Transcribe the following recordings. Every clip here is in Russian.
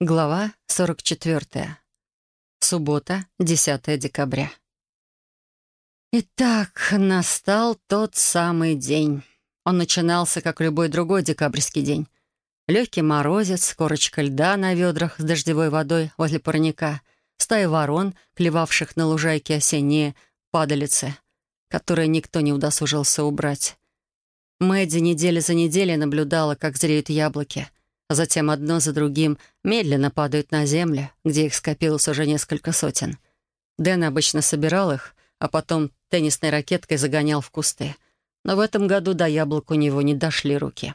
Глава 44. Суббота, 10 декабря. Итак, настал тот самый день. Он начинался, как любой другой декабрьский день. Легкий морозец, корочка льда на ведрах с дождевой водой возле парника, стая ворон, клевавших на лужайке осенние падалицы, которые никто не удосужился убрать. Мэдди неделя за неделей наблюдала, как зреют яблоки — а затем одно за другим медленно падают на землю, где их скопилось уже несколько сотен. Дэн обычно собирал их, а потом теннисной ракеткой загонял в кусты. Но в этом году до яблок у него не дошли руки.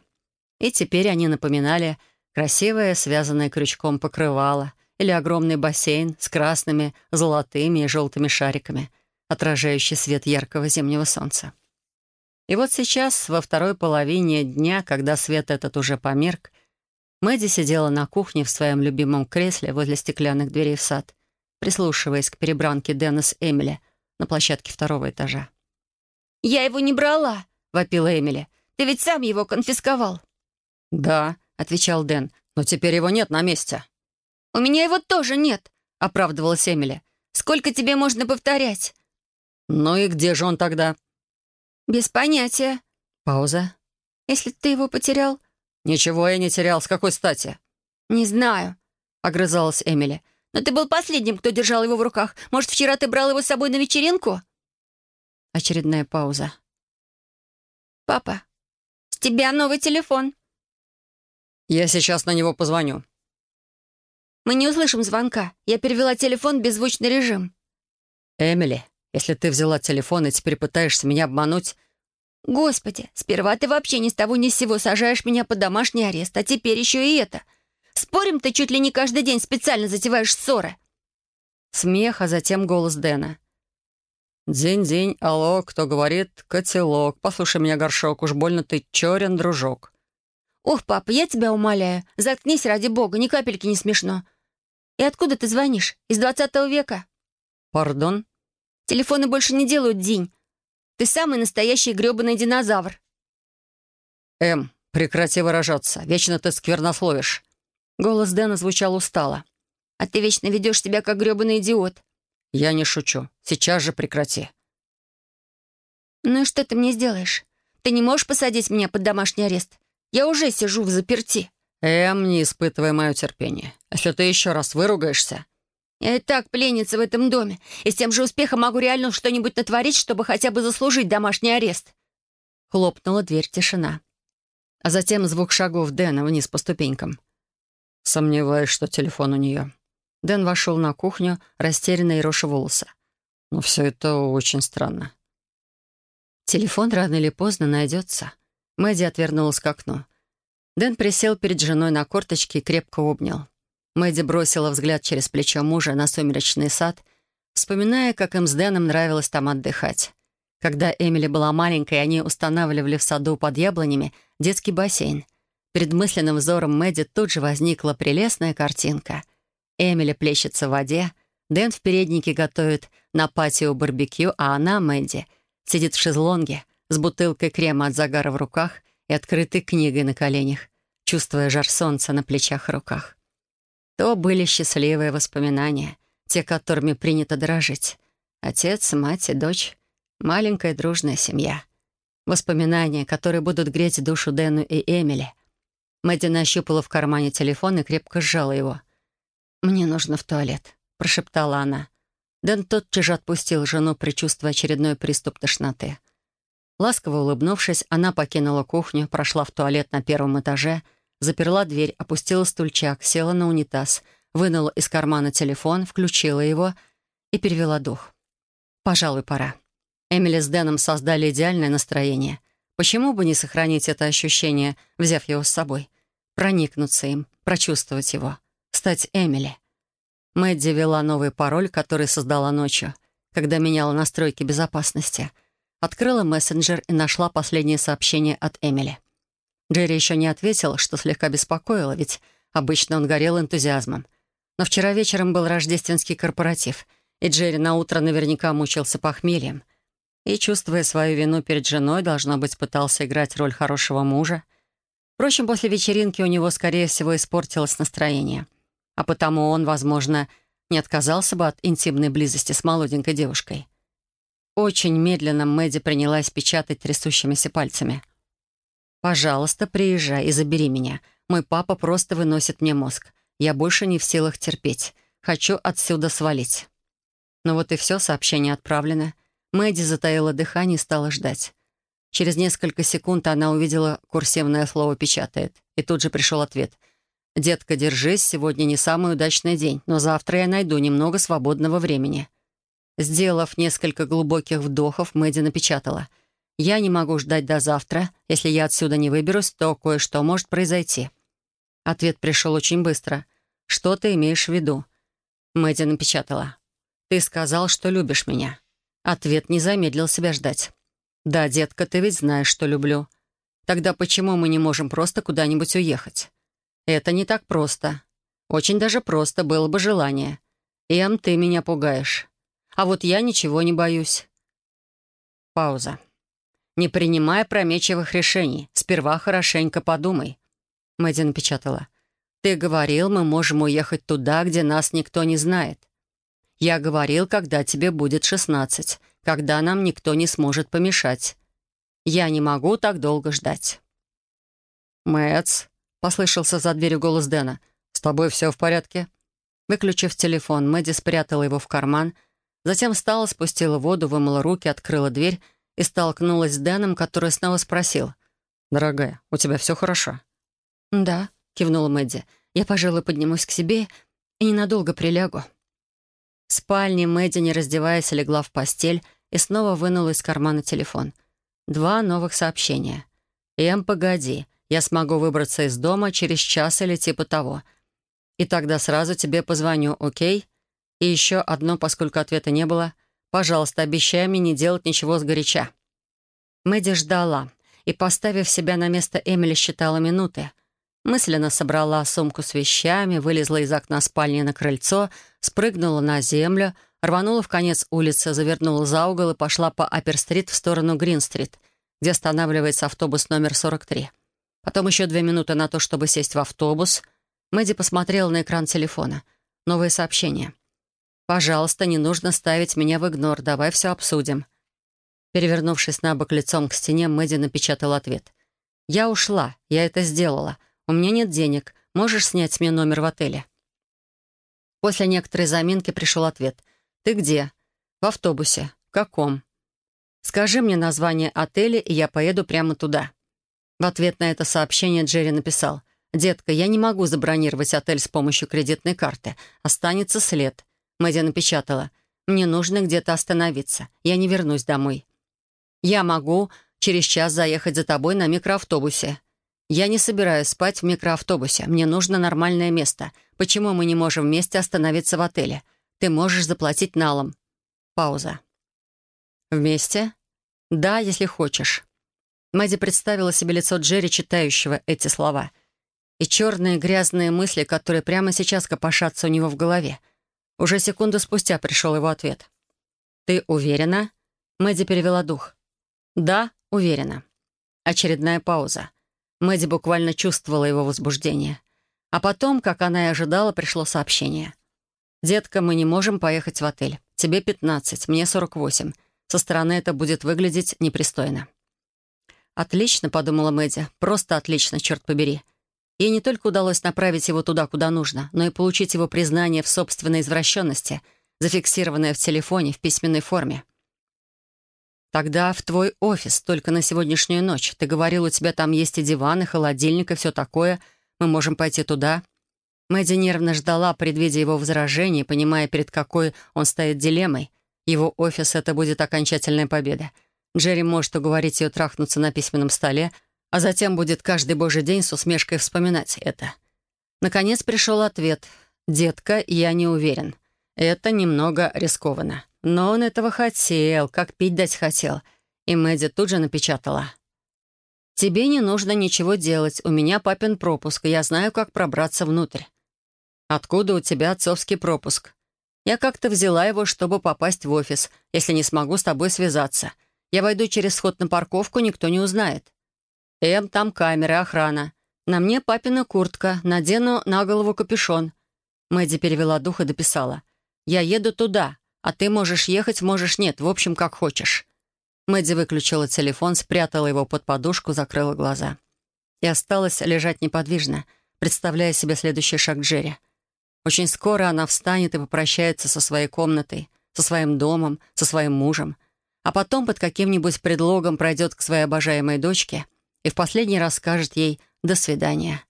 И теперь они напоминали красивое, связанное крючком покрывало или огромный бассейн с красными, золотыми и желтыми шариками, отражающий свет яркого зимнего солнца. И вот сейчас, во второй половине дня, когда свет этот уже померк, Мэдди сидела на кухне в своем любимом кресле возле стеклянных дверей в сад, прислушиваясь к перебранке Дэна с Эмили на площадке второго этажа. «Я его не брала!» — вопила Эмили. «Ты ведь сам его конфисковал!» «Да», — отвечал Дэн, — «но теперь его нет на месте». «У меня его тоже нет», — оправдывалась Эмили. «Сколько тебе можно повторять?» «Ну и где же он тогда?» «Без понятия». Пауза. «Если ты его потерял, «Ничего я не терял. С какой стати?» «Не знаю», — огрызалась Эмили. «Но ты был последним, кто держал его в руках. Может, вчера ты брал его с собой на вечеринку?» Очередная пауза. «Папа, с тебя новый телефон». «Я сейчас на него позвоню». «Мы не услышим звонка. Я перевела телефон в беззвучный режим». «Эмили, если ты взяла телефон и теперь пытаешься меня обмануть, «Господи, сперва ты вообще ни с того ни с сего сажаешь меня под домашний арест, а теперь еще и это. Спорим, ты чуть ли не каждый день специально затеваешь ссоры». Смех, а затем голос Дэна. «День-день, алло, кто говорит? Котелок. Послушай меня, горшок, уж больно ты черен, дружок». «Ох, папа, я тебя умоляю, заткнись ради бога, ни капельки не смешно. И откуда ты звонишь? Из двадцатого века?» «Пардон?» «Телефоны больше не делают день. Ты самый настоящий грёбаный динозавр». «Эм, прекрати выражаться. Вечно ты сквернословишь». Голос Дэна звучал устало. «А ты вечно ведешь себя как грёбаный идиот». «Я не шучу. Сейчас же прекрати». «Ну и что ты мне сделаешь? Ты не можешь посадить меня под домашний арест? Я уже сижу в заперти». «Эм, не испытывай мое терпение. Если ты еще раз выругаешься...» Я и так пленница в этом доме, и с тем же успехом могу реально что-нибудь натворить, чтобы хотя бы заслужить домашний арест». Хлопнула дверь тишина. А затем звук шагов Дэна вниз по ступенькам. Сомневаюсь, что телефон у нее. Дэн вошел на кухню, растерянно и роша волоса. Но все это очень странно. Телефон рано или поздно найдется. Мэдди отвернулась к окну. Дэн присел перед женой на корточки и крепко обнял. Мэдди бросила взгляд через плечо мужа на сумеречный сад, вспоминая, как им с Дэном нравилось там отдыхать. Когда Эмили была маленькой, они устанавливали в саду под яблонями детский бассейн. Перед мысленным взором Мэдди тут же возникла прелестная картинка. Эмили плещется в воде, Дэн в переднике готовит на патио барбекю, а она, Мэдди, сидит в шезлонге с бутылкой крема от загара в руках и открытой книгой на коленях, чувствуя жар солнца на плечах и руках. То были счастливые воспоминания, те, которыми принято дорожить. Отец, мать и дочь. Маленькая дружная семья. Воспоминания, которые будут греть душу Дэну и Эмили. Мэдди нащупала в кармане телефон и крепко сжала его. «Мне нужно в туалет», — прошептала она. Дэн тотчас же отпустил жену, предчувствуя очередной приступ тошноты. Ласково улыбнувшись, она покинула кухню, прошла в туалет на первом этаже — Заперла дверь, опустила стульчак, села на унитаз, вынула из кармана телефон, включила его и перевела дух. «Пожалуй, пора». Эмили с Дэном создали идеальное настроение. Почему бы не сохранить это ощущение, взяв его с собой? Проникнуться им, прочувствовать его. Стать Эмили. Мэдди ввела новый пароль, который создала ночью, когда меняла настройки безопасности. Открыла мессенджер и нашла последнее сообщение от Эмили. Джерри еще не ответил, что слегка беспокоило, ведь обычно он горел энтузиазмом. Но вчера вечером был рождественский корпоратив, и Джерри на утро наверняка мучился похмельем. И, чувствуя свою вину перед женой, должно быть, пытался играть роль хорошего мужа. Впрочем, после вечеринки у него, скорее всего, испортилось настроение. а потому он, возможно, не отказался бы от интимной близости с молоденькой девушкой. Очень медленно Мэдди принялась печатать трясущимися пальцами. «Пожалуйста, приезжай и забери меня. Мой папа просто выносит мне мозг. Я больше не в силах терпеть. Хочу отсюда свалить». Ну вот и все, сообщение отправлено. Мэдди затаила дыхание и стала ждать. Через несколько секунд она увидела курсивное слово «печатает». И тут же пришел ответ. «Детка, держись, сегодня не самый удачный день, но завтра я найду немного свободного времени». Сделав несколько глубоких вдохов, Мэдди напечатала. «Я не могу ждать до завтра. Если я отсюда не выберусь, то кое-что может произойти». Ответ пришел очень быстро. «Что ты имеешь в виду?» Мэдди напечатала. «Ты сказал, что любишь меня». Ответ не замедлил себя ждать. «Да, детка, ты ведь знаешь, что люблю. Тогда почему мы не можем просто куда-нибудь уехать?» «Это не так просто. Очень даже просто было бы желание. Эм, ты меня пугаешь. А вот я ничего не боюсь». Пауза. «Не принимай опрометчивых решений. Сперва хорошенько подумай». Мэдди напечатала. «Ты говорил, мы можем уехать туда, где нас никто не знает. Я говорил, когда тебе будет шестнадцать когда нам никто не сможет помешать. Я не могу так долго ждать». «Мэтс», — послышался за дверью голос Дэна, — «с тобой все в порядке?» Выключив телефон, Мэдди спрятала его в карман, затем встала, спустила воду, вымыла руки, открыла дверь и столкнулась с Дэном, который снова спросил. «Дорогая, у тебя все хорошо?» «Да», — кивнула Мэдди. «Я, пожалуй, поднимусь к себе и ненадолго прилягу». В спальне Мэдди, не раздеваясь, легла в постель и снова вынула из кармана телефон. Два новых сообщения. «Эм, погоди, я смогу выбраться из дома через час или типа того. И тогда сразу тебе позвоню, окей? И еще одно, поскольку ответа не было. Пожалуйста, обещай мне не делать ничего сгоряча». Мэдди ждала и, поставив себя на место Эмили, считала минуты — Мысленно собрала сумку с вещами, вылезла из окна спальни на крыльцо, спрыгнула на землю, рванула в конец улицы, завернула за угол и пошла по Апер-стрит в сторону Грин-стрит, где останавливается автобус номер 43. Потом еще две минуты на то, чтобы сесть в автобус. Мэдди посмотрела на экран телефона. Новое сообщение. «Пожалуйста, не нужно ставить меня в игнор, давай все обсудим». Перевернувшись на бок лицом к стене, Мэдди напечатал ответ. «Я ушла, я это сделала. У меня нет денег. Можешь снять мне номер в отеле?» После некоторой заминки пришел ответ. «Ты где?» «В автобусе. В каком?» «Скажи мне название отеля, и я поеду прямо туда». В ответ на это сообщение Джерри написал. «Детка, я не могу забронировать отель с помощью кредитной карты. Останется след». Мэдди напечатала. «Мне нужно где-то остановиться. Я не вернусь домой». «Я могу через час заехать за тобой на микроавтобусе». «Я не собираюсь спать в микроавтобусе. Мне нужно нормальное место. Почему мы не можем вместе остановиться в отеле? Ты можешь заплатить налом». Пауза. «Вместе?» «Да, если хочешь». Мэдди представила себе лицо Джерри, читающего эти слова. И черные грязные мысли, которые прямо сейчас копошатся у него в голове. Уже секунду спустя пришел его ответ. «Ты уверена?» Мэдди перевела дух. «Да, уверена». Очередная пауза. Мэдди буквально чувствовала его возбуждение. А потом, как она и ожидала, пришло сообщение. «Детка, мы не можем поехать в отель. Тебе 15, мне 48. Со стороны это будет выглядеть непристойно». «Отлично», — подумала Мэдди. «Просто отлично, черт побери». Ей не только удалось направить его туда, куда нужно, но и получить его признание в собственной извращенности, зафиксированное в телефоне в письменной форме. «Тогда в твой офис, только на сегодняшнюю ночь. Ты говорил, у тебя там есть и диван, и холодильник, и все такое. Мы можем пойти туда». Мэдди нервно ждала, предвидя его возражение, понимая, перед какой он стоит дилеммой. Его офис — это будет окончательная победа. Джерри может уговорить ее трахнуться на письменном столе, а затем будет каждый божий день с усмешкой вспоминать это. Наконец пришел ответ. «Детка, я не уверен. Это немного рискованно». Но он этого хотел, как пить дать хотел. И Мэдди тут же напечатала. «Тебе не нужно ничего делать. У меня папин пропуск, я знаю, как пробраться внутрь». «Откуда у тебя отцовский пропуск?» «Я как-то взяла его, чтобы попасть в офис, если не смогу с тобой связаться. Я войду через вход на парковку, никто не узнает». «Эм, там камеры, охрана. На мне папина куртка, надену на голову капюшон». Мэдди перевела дух и дописала. «Я еду туда, а ты можешь ехать, можешь нет, в общем, как хочешь». Мэдди выключила телефон, спрятала его под подушку, закрыла глаза. И осталась лежать неподвижно, представляя себе следующий шаг Джерри. Очень скоро она встанет и попрощается со своей комнатой, со своим домом, со своим мужем, а потом под каким-нибудь предлогом пройдет к своей обожаемой дочке и в последний раз скажет ей «до свидания».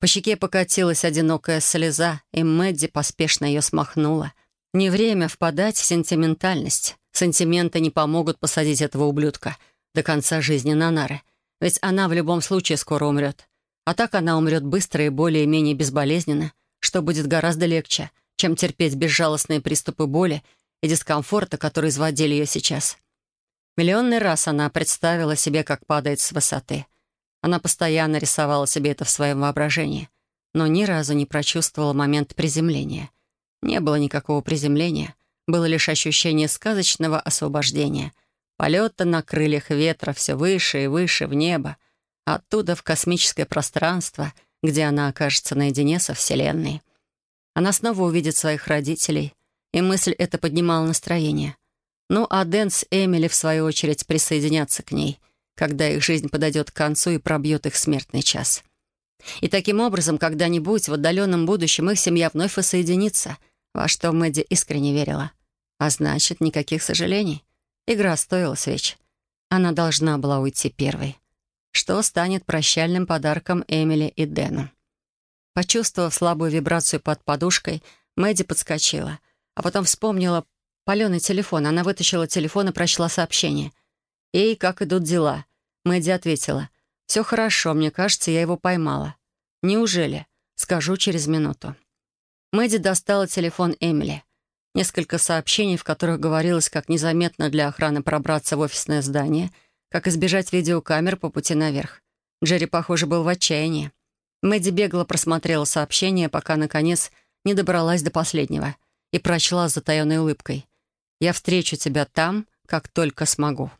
По щеке покатилась одинокая слеза, и Мэдди поспешно ее смахнула. Не время впадать в сентиментальность. Сантименты не помогут посадить этого ублюдка до конца жизни на нары. Ведь она в любом случае скоро умрет. А так она умрет быстро и более-менее безболезненно, что будет гораздо легче, чем терпеть безжалостные приступы боли и дискомфорта, которые изводили ее сейчас. Миллионный раз она представила себе, как падает с высоты — она постоянно рисовала себе это в своем воображении, но ни разу не прочувствовала момент приземления. Не было никакого приземления, было лишь ощущение сказочного освобождения, полета на крыльях ветра все выше и выше в небо, оттуда в космическое пространство, где она окажется наедине со Вселенной. Она снова увидит своих родителей, и мысль эта поднимала настроение. Ну, а Дэн с Эмили, в свою очередь, присоединятся к ней — когда их жизнь подойдет к концу и пробьет их смертный час. И таким образом, когда-нибудь в отдаленном будущем их семья вновь воссоединится, во что Мэдди искренне верила. А значит, никаких сожалений. Игра стоила свеч. Она должна была уйти первой. Что станет прощальным подарком Эмили и Дэну. Почувствовав слабую вибрацию под подушкой, Мэдди подскочила, а потом вспомнила паленый телефон. Она вытащила телефон и прочла сообщение. «Эй, как идут дела?» Мэдди ответила. «Все хорошо, мне кажется, я его поймала». «Неужели?» «Скажу через минуту». Мэдди достала телефон Эмили. Несколько сообщений, в которых говорилось, как незаметно для охраны пробраться в офисное здание, как избежать видеокамер по пути наверх. Джерри, похоже, был в отчаянии. Мэдди бегло просмотрела сообщение, пока, наконец, не добралась до последнего и прочла с затаенной улыбкой. «Я встречу тебя там, как только смогу».